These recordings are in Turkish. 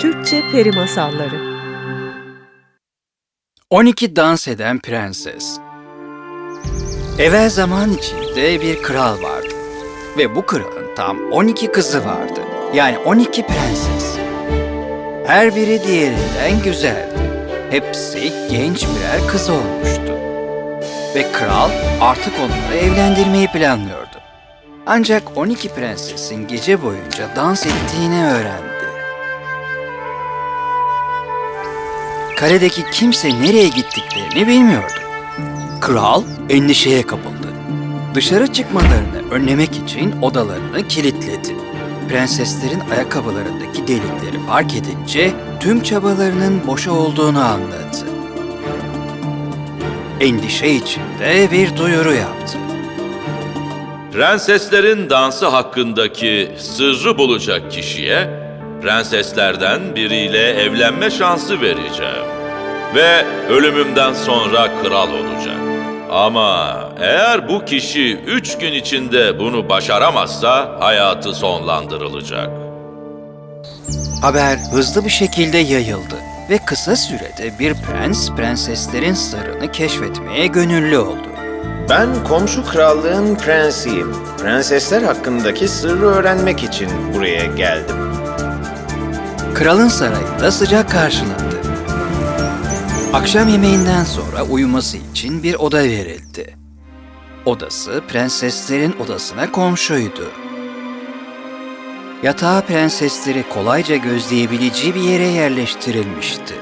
Türkçe Peri Masalları 12 dans eden prenses. Evvel zaman içinde bir kral vardı. Ve bu kralın tam 12 kızı vardı. Yani 12 prenses. Her biri diğerinden güzeldi. Hepsi genç birer kız olmuştu. Ve kral artık onları evlendirmeyi planlıyordu. Ancak 12 prensesin gece boyunca dans ettiğini öğrendi. Kaledeki kimse nereye gittiklerini bilmiyordu. Kral endişeye kapıldı. Dışarı çıkmalarını önlemek için odalarını kilitledi. Prenseslerin ayakkabılarındaki delikleri fark edince tüm çabalarının boşa olduğunu anladı. Endişe içinde bir duyuru yaptı. Prenseslerin dansı hakkındaki sırrı bulacak kişiye prenseslerden biriyle evlenme şansı vereceğim. Ve ölümümden sonra kral olacak. Ama eğer bu kişi üç gün içinde bunu başaramazsa hayatı sonlandırılacak. Haber hızlı bir şekilde yayıldı ve kısa sürede bir prens prenseslerin sırrını keşfetmeye gönüllü oldu. Ben komşu krallığın prensiyim. Prensesler hakkındaki sırrı öğrenmek için buraya geldim. Kralın sarayında sıcak karşılandı. Akşam yemeğinden sonra uyuması için bir oda verildi. Odası prenseslerin odasına komşuydu. Yatağı prensesleri kolayca gözleyebileceği bir yere yerleştirilmişti.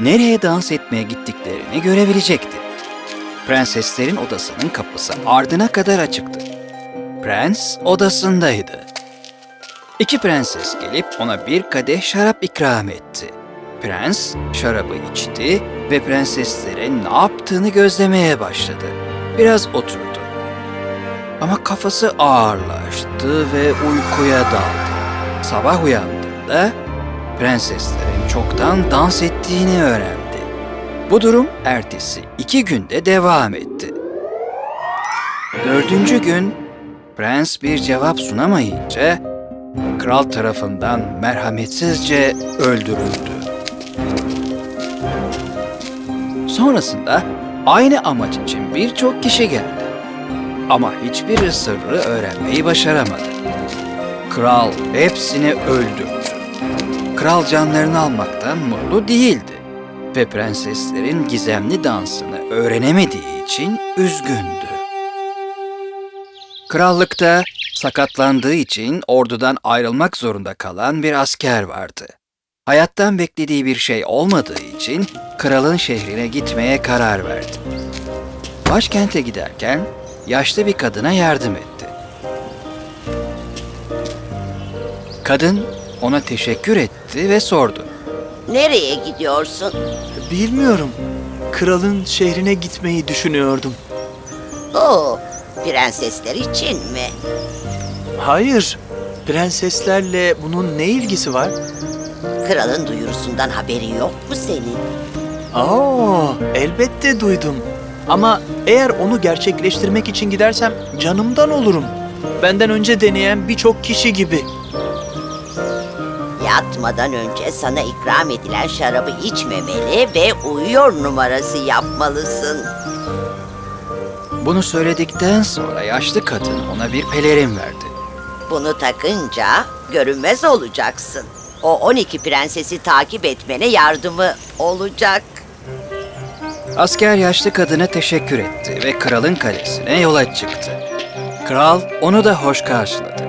Nereye dans etmeye gittiklerini görebilecekti. Prenseslerin odasının kapısı ardına kadar açıktı. Prens odasındaydı. İki prenses gelip ona bir kadeh şarap ikram etti. Prens şarabı içti ve prenseslerin ne yaptığını gözlemeye başladı. Biraz oturdu. Ama kafası ağırlaştı ve uykuya daldı. Sabah uyandığında prenseslerin çoktan dans ettiğini öğrendi. Bu durum ertesi iki günde devam etti. Dördüncü gün prens bir cevap sunamayınca kral tarafından merhametsizce öldürüldü. Sonrasında aynı amaç için birçok kişi geldi. Ama hiçbir sırrı öğrenmeyi başaramadı. Kral hepsini öldürdü. Kral canlarını almaktan mutlu değildi ve prenseslerin gizemli dansını öğrenemediği için üzgündü. Krallıkta sakatlandığı için ordudan ayrılmak zorunda kalan bir asker vardı. Hayattan beklediği bir şey olmadığı için kralın şehrine gitmeye karar verdi. Başkente giderken yaşlı bir kadına yardım etti. Kadın ona teşekkür etti ve sordu. Nereye gidiyorsun? Bilmiyorum. Kralın şehrine gitmeyi düşünüyordum. Oo, prensesler için mi? Hayır. Prenseslerle bunun ne ilgisi var? Kralın duyurusundan haberi yok mu senin? Aa, elbette duydum. Ama eğer onu gerçekleştirmek için gidersem canımdan olurum. Benden önce deneyen birçok kişi gibi. Yatmadan önce sana ikram edilen şarabı içmemeli ve uyuyor numarası yapmalısın. Bunu söyledikten sonra yaşlı kadın ona bir pelerin verdi. Bunu takınca görünmez olacaksın. O 12 prensesi takip etmene yardımı olacak. Asker yaşlı kadına teşekkür etti ve kralın kalesine yola çıktı. Kral onu da hoş karşıladı.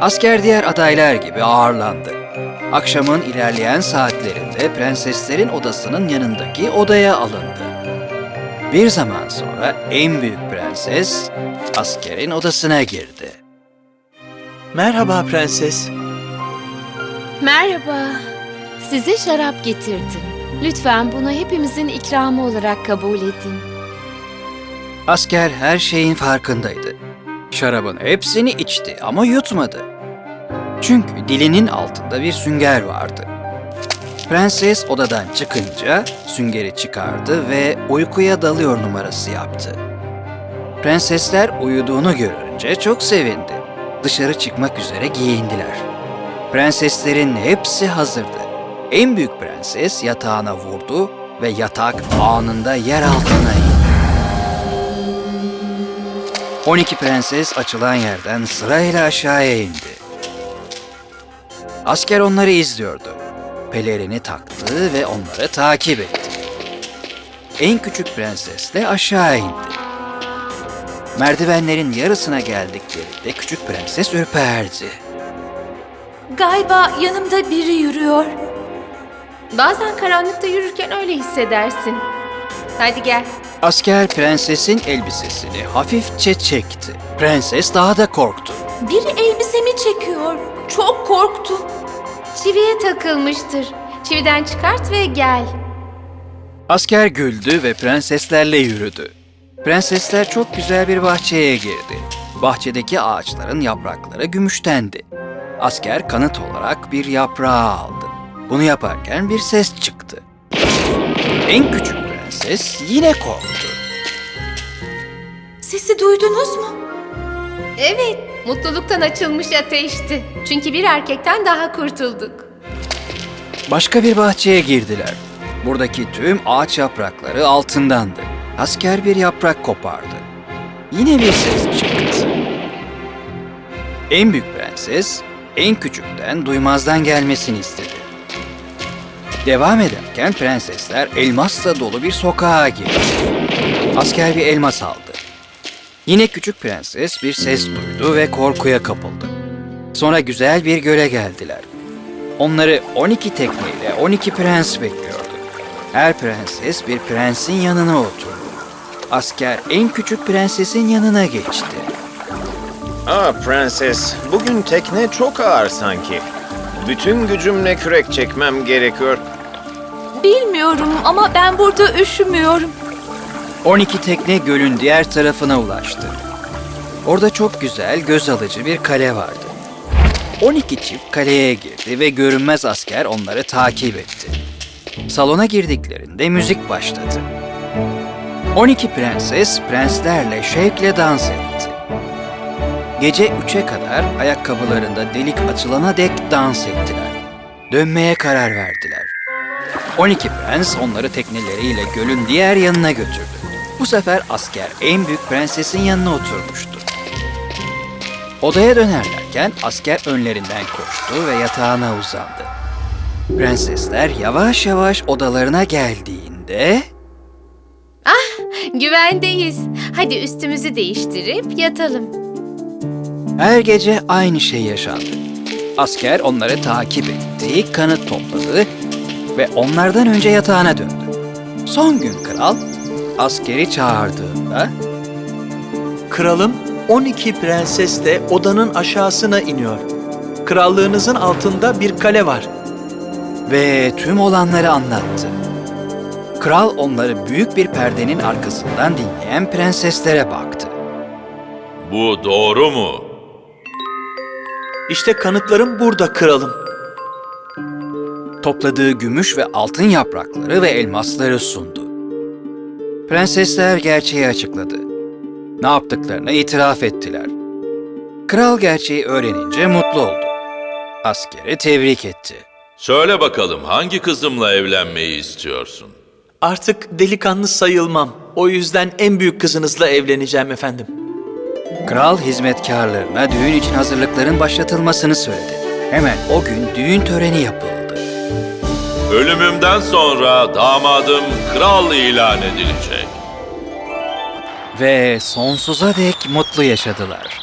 Asker diğer adaylar gibi ağırlandı. Akşamın ilerleyen saatlerinde prenseslerin odasının yanındaki odaya alındı. Bir zaman sonra en büyük prenses askerin odasına girdi. Merhaba prenses. Merhaba. Size şarap getirdim. Lütfen bunu hepimizin ikramı olarak kabul edin. Asker her şeyin farkındaydı. Şarabın hepsini içti ama yutmadı. Çünkü dilinin altında bir sünger vardı. Prenses odadan çıkınca süngeri çıkardı ve uykuya dalıyor numarası yaptı. Prensesler uyuduğunu görünce çok sevindi. Dışarı çıkmak üzere giyindiler. Prenseslerin hepsi hazırdı. En büyük prenses yatağına vurdu ve yatak anında yer altına indi. 12 prenses açılan yerden sırayla aşağıya indi. Asker onları izliyordu. Pelerini taktı ve onları takip etti. En küçük prensesle aşağı indi. Merdivenlerin yarısına geldiklerinde küçük prenses ürperdi. Galiba yanımda biri yürüyor. Bazen karanlıkta yürürken öyle hissedersin. Hadi gel. Asker prensesin elbisesini hafifçe çekti. Prenses daha da korktu. Biri elbisemi çekiyor. Çok korktum. Çiviye takılmıştır. Çividen çıkart ve gel. Asker güldü ve prenseslerle yürüdü. Prensesler çok güzel bir bahçeye girdi. Bahçedeki ağaçların yaprakları gümüştendi. Asker kanıt olarak bir yaprağı aldı. Bunu yaparken bir ses çıktı. En küçük prenses yine korktu. Sesi duydunuz mu? Evet, mutluluktan açılmış ateşti. Çünkü bir erkekten daha kurtulduk. Başka bir bahçeye girdiler. Buradaki tüm ağaç yaprakları altındandı. Asker bir yaprak kopardı. Yine bir ses çıktı. En büyük prenses en küçükten duymazdan gelmesini istedi. Devam ederken prensesler elmasla dolu bir sokağa girdi. Asker bir elmas aldı. Yine küçük prenses bir ses duydu ve korkuya kapıldı. Sonra güzel bir göle geldiler. Onları 12 tekneyle 12 prens bekliyordu. Her prenses bir prensin yanına oturdu. Asker en küçük prensesin yanına geçti. Aa prenses, bugün tekne çok ağır sanki. Bütün gücümle kürek çekmem gerekiyor. Bilmiyorum ama ben burada üşümüyorum. 12 tekne gölün diğer tarafına ulaştı. Orada çok güzel, göz alıcı bir kale vardı. 12 çift kaleye girdi ve görünmez asker onları takip etti. Salona girdiklerinde müzik başladı. 12 prenses prenslerle şevkle dans etti. Gece 3'e kadar ayakkabılarında delik açılana dek dans ettiler. Dönmeye karar verdiler. 12 prens onları tekneleriyle gölün diğer yanına götürdü. Bu sefer asker en büyük prensesin yanına oturmuştu. Odaya dönerlerken asker önlerinden koştu ve yatağına uzandı. Prensesler yavaş yavaş odalarına geldiğinde Güvendeyiz. Hadi üstümüzü değiştirip yatalım. her gece aynı şey yaşandı. Asker onları takip etti, kanıt topladı ve onlardan önce yatağına döndü. Son gün kral askeri çağırdığında Kralım 12 prenses de odanın aşağısına iniyor. Krallığınızın altında bir kale var. ve tüm olanları anlattı. Kral onları büyük bir perdenin arkasından dinleyen prenseslere baktı. Bu doğru mu? İşte kanıtlarım burada kralım. Topladığı gümüş ve altın yaprakları ve elmasları sundu. Prensesler gerçeği açıkladı. Ne yaptıklarını itiraf ettiler. Kral gerçeği öğrenince mutlu oldu. Askeri tebrik etti. Söyle bakalım hangi kızımla evlenmeyi istiyorsun? Artık delikanlı sayılmam. O yüzden en büyük kızınızla evleneceğim efendim. Kral hizmetkarlarına düğün için hazırlıkların başlatılmasını söyledi. Hemen o gün düğün töreni yapıldı. Ölümümden sonra damadım kral ilan edilecek. Ve sonsuza dek mutlu yaşadılar.